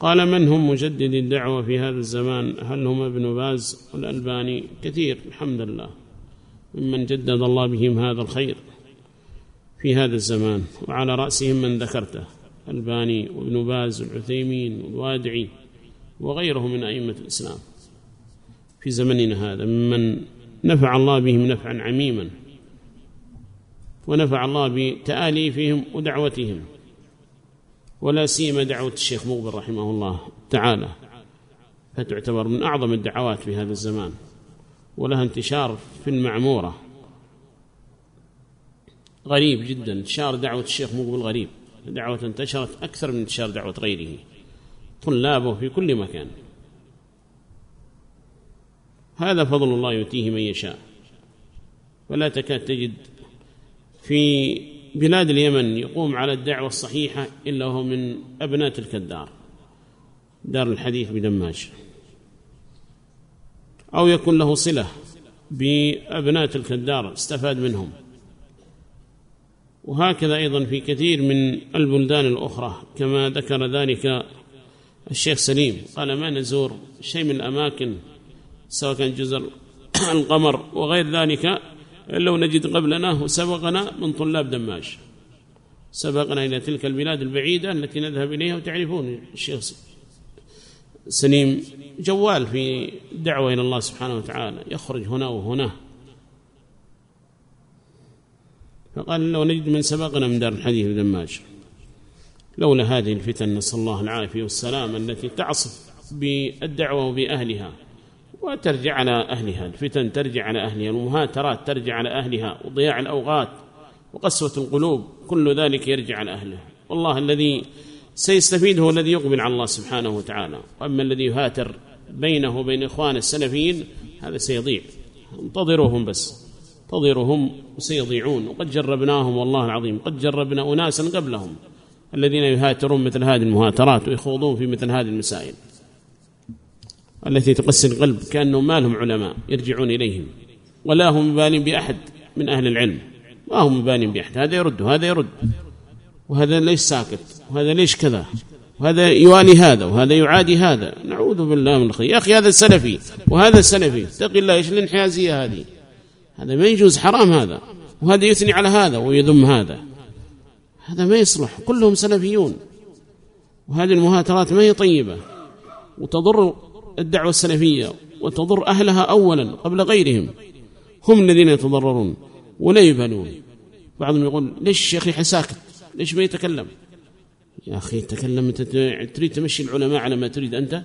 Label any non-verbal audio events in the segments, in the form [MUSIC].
قال من هم مجدد الدعوة في هذا الزمان؟ هل هم ابن باز والألباني؟ كثير الحمد لله. ممن جدد الله بهم هذا الخير في هذا الزمان. وعلى رأسهم من ذكرته الباني وابن باز والعثيمين والوادعي وغيره من أئمة الإسلام. في زمننا هذا ممن نفع الله بهم نفعا عميما ونفع الله بتآليفهم ودعوتهم. ولا سيما دعوة الشيخ مقبل رحمه الله تعالى فتعتبر من أعظم الدعوات في هذا الزمان ولها انتشار في المعمورة. غريب جدا انتشار دعوة الشيخ مقبل غريب دعوة انتشرت أكثر من انتشار دعوة غيره طلابه في كل مكان. هذا فضل الله يؤتيه من يشاء. ولا تكاد تجد في بلاد اليمن يقوم على الدعوة الصحيحة إلا هو من أبناء تلك الدار دار الحديث بدماج أو يكون له صلة بأبناء تلك الدار استفاد منهم. وهكذا أيضا في كثير من البلدان الأخرى كما ذكر ذلك الشيخ سليم. قال ما نزور شيء من الأماكن سواء كان جزر [COUGHS] القمر وغير ذلك لو نجد قبلنا وسبقنا من طلاب دماج سبقنا إلى تلك البلاد البعيدة التي نذهب إليها وتعرفون الشيخ سليم جوال في دعوة إلى الله سبحانه وتعالى. يخرج هنا وهنا. فقال لو نجد من سبقنا من دار الحديث بدماج لولا هذه الفتن نسأل الله العافية والسلام التي تعصف بالدعوة وبأهلها. وترجع على أهلها. الفتن ترجع على أهلها. المهاترات ترجع على أهلها. وضياع الأوقات. وقسوة القلوب. كل ذلك يرجع على أهله. والله الذي سيستفيد هو الذي يقبل على الله سبحانه وتعالى. وأما الذي يهاتر بينه وبين إخوان السلفيين هذا سيضيع. انتظروهم بس. انتظروهم وسيضيعون. وقد جربناهم والله العظيم. قد جربنا أناسا قبلهم. الذين يهاترون مثل هذه المهاترات ويخوضون في مثل هذه المسائل. التي تقسي القلب كأنهم ما لهم علماء يرجعون إليهم. ولا هم مبالين بأحد من أهل العلم. ما هم مبالين بأحد. هذا يرد وهذا يرد. وهذا ليش ساكت. وهذا ليش كذا؟ وهذا يوالي هذا وهذا يعادي هذا. نعوذ بالله من الخير. يا أخي هذا سلفي. وهذا سلفي. اتق الله إيش الانحيازية هذه؟ هذا ما يجوز حرام هذا. وهذا يثني على هذا ويذم هذا. هذا ما يصلح. كلهم سلفيون. وهذه المهاترات ما هي طيبة. وتضر الدعوة السلفية وتضر أهلها أولا قبل غيرهم. هم الذين يتضررون ولا يبالون. بعضهم يقول ليش يا أخي حساكت؟ ليش ما يتكلم؟ يا أخي تكلم أنت تريد تمشي العلماء على ما تريد أنت؟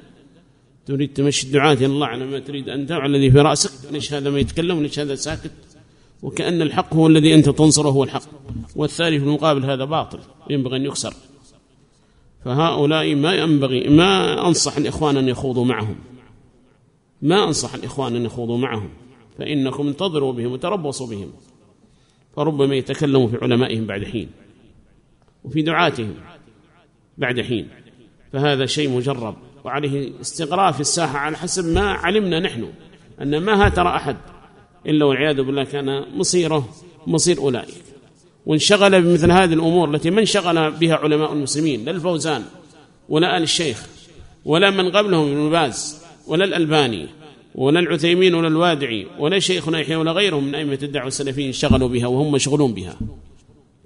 تريد تمشي الدعاة إلى الله على ما تريد أنت؟ وعلى الذي في رأسك؟ ليش هذا ما يتكلم؟ وليش هذا ساكت؟ وكأن الحق هو الذي أنت تنصره هو الحق. والثاني في المقابل هذا باطل ينبغي أن يكسر فهؤلاء ما ينبغي ما أنصح الإخوان أن يخوضوا معهم. ما أنصح الإخوان أن يخوضوا معهم. فإنكم انتظروا بهم وتربصوا بهم. فربما يتكلموا في علمائهم بعد حين وفي دعاتهم بعد حين. فهذا شيء مجرب وعليه استقراء في الساحة على حسب ما علمنا نحن أن ما هاتر أحد إلا والعياذ بالله كان مصيره مصير أولئك. وانشغل بمثل هذه الأمور التي من شغل بها علماء المسلمين لا الفوزان ولا آل الشيخ ولا من قبلهم ابن باز ولا الألباني ولا العثيمين ولا الوادعي ولا شيخنا يحيى ولا غيرهم من أئمة الدعوة السلفيين اشتغلوا بها وهم مشغولون بها.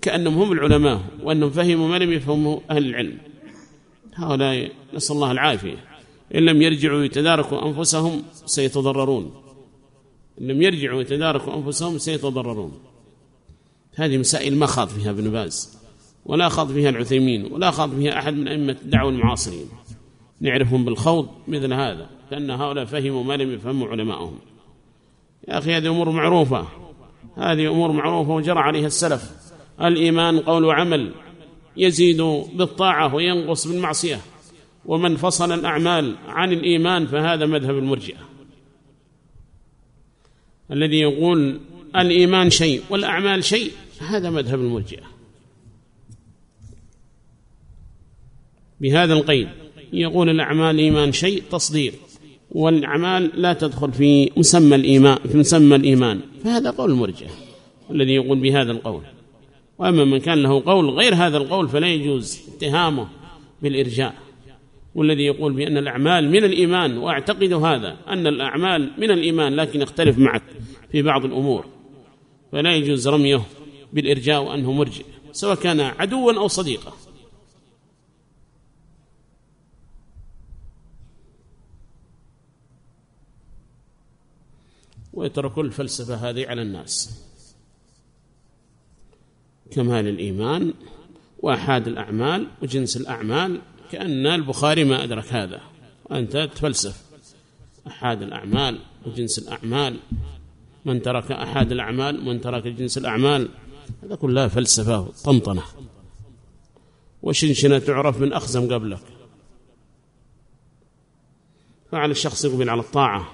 كأنهم هم العلماء وأنهم فهموا ما لم يفهموا أهل العلم. هؤلاء نسأل الله العافية. إن لم يرجعوا يتداركوا أنفسهم سيتضررون. إن لم يرجعوا يتداركوا أنفسهم سيتضررون. هذه مسائل ما خاض فيها ابن باز ولا خاض فيها العثيمين ولا خاض فيها أحد من أئمة الدعوة المعاصرين. نعرفهم بالخوض مثل هذا لأن هؤلاء فهموا ما لم يفهموا علماءهم يا أخي هذه أمور معروفة هذه أمور معروفة وجرى عليها السلف. الإيمان قول وعمل يزيد بالطاعة وينقص بالمعصية ومن فصل الأعمال عن الإيمان فهذا مذهب المرجئة. الذي يقول الإيمان شيء والأعمال شيء هذا مذهب المرجئة. بهذا القيد يقول الأعمال إيمان شيء تصدير والأعمال لا تدخل في مسمى الإيمان في مسمى الإيمان. فهذا قول المرجئة الذي يقول بهذا القول. وأما من كان له قول غير هذا القول فلا يجوز اتهامه بالإرجاء. والذي يقول بأن الأعمال من الإيمان وأعتقد هذا أن الأعمال من الإيمان لكن يختلف معك في بعض الأمور. فلا يجوز رميه بالإرجاء وأنه مرجئ سواء كان عدوا أو صديقا. ويترك الفلسفة هذه على الناس. كمال الإيمان وأحاد الأعمال وجنس الأعمال كأن البخاري ما أدرك هذا. وأنت تفلسف. أحاد الأعمال وجنس الأعمال. من ترك أحد الأعمال من ترك جنس الأعمال. هذا كلها فلسفة طنطنة وشنشنة تعرف من أخزم قبلك. فعلى الشخص يقبل على الطاعة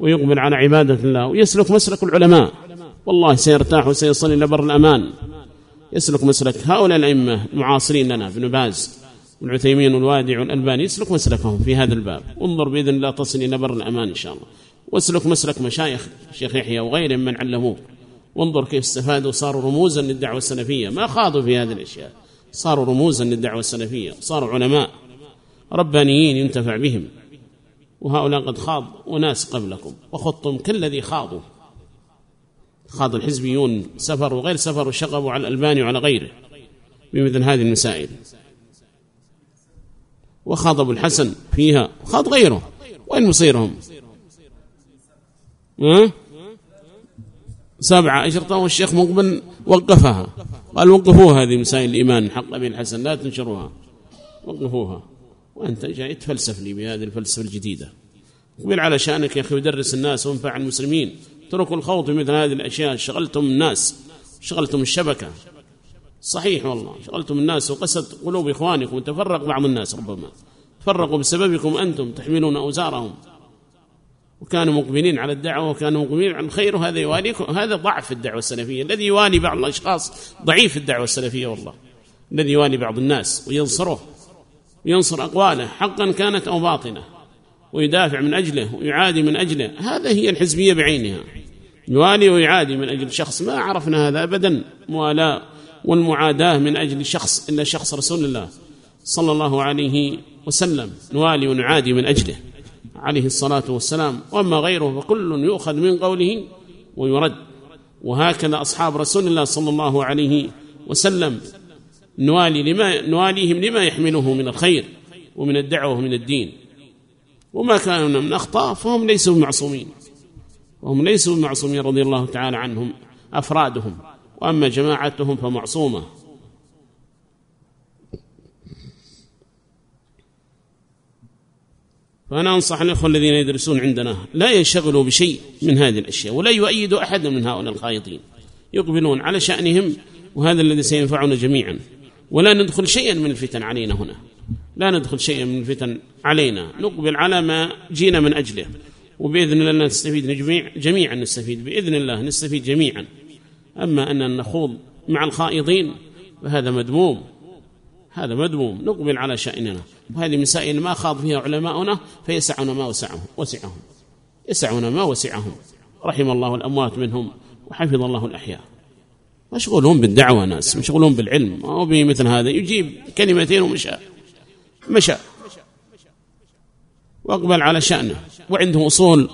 ويقبل على عبادة الله ويسلك مسلك العلماء. والله سيرتاح وسيصل إلى بر الأمان. يسلك مسلك هؤلاء الأئمة المعاصرين لنا ابن باز والعثيمين والوادع والألباني يسلك مسلكهم في هذا الباب. انظر بإذن الله تصل إلى بر الأمان إن شاء الله. واسلك مسلك مشايخ الشيخ يحيى وغيرهم من علموك وانظر كيف استفادوا صاروا رموزا للدعوة السلفية. ما خاضوا في هذه الأشياء. صاروا رموزا للدعوة السلفية. صاروا علماء. ربانيين ينتفع بهم. وهؤلاء قد خاض وناس قبلكم. وخضتم كالذي خاضوا. خاض الحزبيون سفر وغير سفر وشغبوا على الألباني وعلى غيره بمثل هذه المسائل. وخاض أبو الحسن فيها. وخاض غيره. وين مصيرهم؟ سبعة أشرطة والشيخ مقبل وقفها. قال وقفوها هذه مسائل الإيمان حق أبي الحسن لا تنشروها. وقفوها. وأنت جاي تفلسف لي بهذه الفلسفة الجديدة. قبل على شأنك يا أخي ودرس الناس وانفع المسلمين. اتركوا الخوض في مثل هذه الأشياء شغلتم الناس شغلتم الشبكة. صحيح والله شغلتم الناس وقست قلوب إخوانكم وتفرق بعض الناس ربما. تفرقوا بسببكم أنتم تحملون أوزارهم. وكانوا مقبلين على الدعوة وكانوا مقبلين على الخير وهذا يواليكم هذا ضعف الدعوة السلفية الذي يوالي بعض الأشخاص ضعيف الدعوة السلفية والله الذي يوالي بعض الناس وينصره وينصر أقواله حقا كانت أو باطنة ويدافع من أجله ويعادي من أجله هذا هي الحزبية بعينها يوالي ويعادي من أجل شخص ما عرفنا هذا أبدا موالاة والمعاداة من أجل شخص إلا شخص رسول الله صلى الله عليه وسلم نوالي ونعادي من أجله. عليه الصلاة والسلام. وأما غيره فكل يؤخذ من قوله ويرد. وهكذا أصحاب رسول الله صلى الله عليه وسلم. نوالي لما نواليهم لما يحمله من الخير ومن الدعوة من الدين. وما كانوا من أخطاء فهم ليسوا معصومين. وهم ليسوا معصومين رضي الله تعالى عنهم أفرادهم. وأما جماعتهم فمعصومة. فأنا أنصح الأخوة الذين يدرسون عندنا لا ينشغلوا بشيء من هذه الأشياء ولا يؤيدوا أحدا من هؤلاء الخائطين. يقبلون على شأنهم وهذا الذي سينفعنا جميعا. ولا ندخل شيئا من الفتن علينا هنا. لا ندخل شيئا من الفتن علينا. نقبل على ما جينا من أجله. وبإذن الله نستفيد جميع جميعا نستفيد. بإذن الله نستفيد جميعا. أما أن نخوض مع الخائضين فهذا مذموم. هذا مذموم نقبل على شأننا. وهذه مسائل ما خاض فيها علماؤنا فيسعنا ما وسعهم وسعهم. يسعنا ما وسعهم. رحم الله الأموات منهم وحفظ الله الأحياء. مشغولون بالدعوة ناس مشغولون بالعلم. ما بمثل هذا يجيب كلمتين ومشى. مشى. واقبل على شأنه. وعنده أصول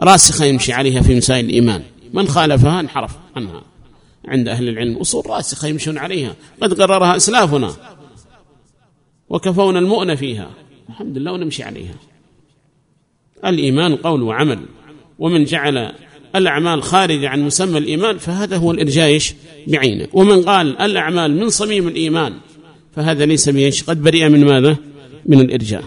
راسخة يمشي عليها في مسائل الإيمان. من خالفها انحرف عنها. عند أهل العلم أصول راسخة يمشون عليها. قد قررها أسلافنا. وكفونا المؤن فيها. الحمد لله ونمشي عليها. الإيمان قول وعمل. ومن جعل الأعمال خارجة عن مسمى الإيمان فهذا هو الإرجايش بعينه. ومن قال الأعمال من صميم الإيمان فهذا ليس بيش قد بريء من ماذا؟ من الإرجاء.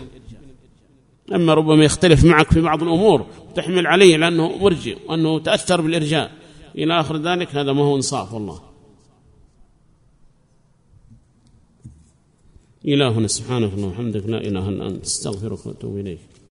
أما ربما يختلف معك في بعض الأمور تحمل عليه لأنه مرجئ وأنه تأثر بالإرجاء. إلى آخر ذلك هذا ما هو إنصاف والله. إلهنا سبحانك اللهم وحمدك لا إله إلا أنت أستغفرك وأتوب إليك.